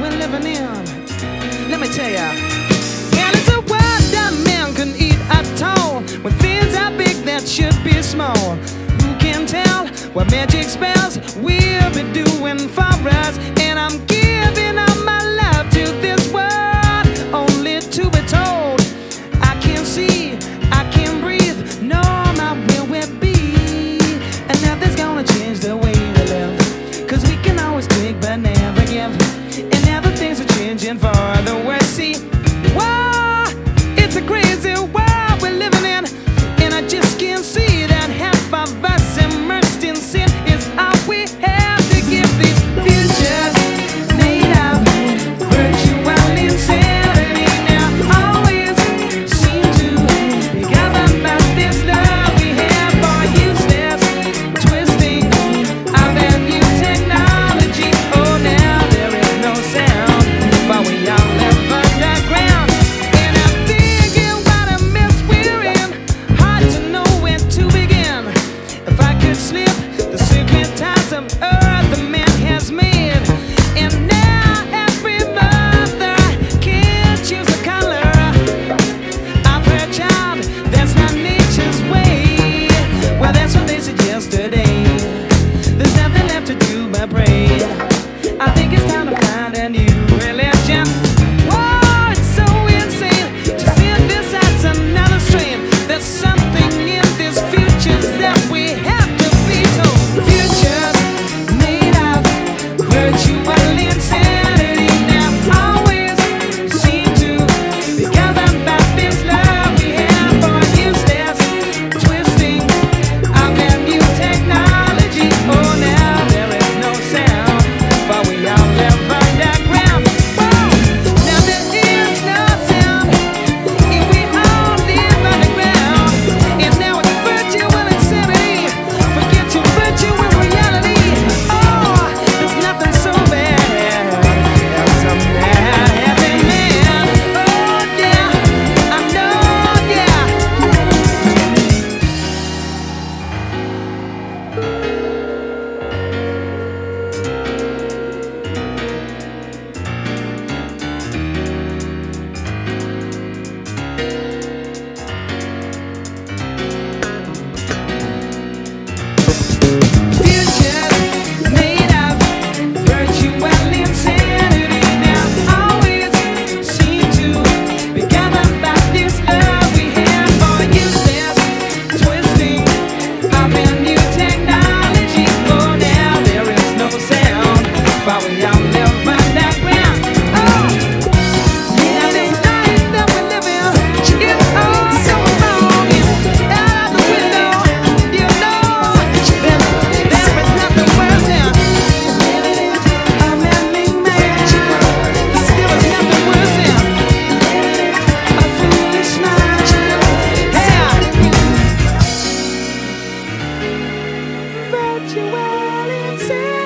we're living in. Let me tell ya. And it's a world that man can eat at all. When things are big that should be small. Who can tell what magic spells we'll be doing for us? And I'm giving up searching for the way. virtuality.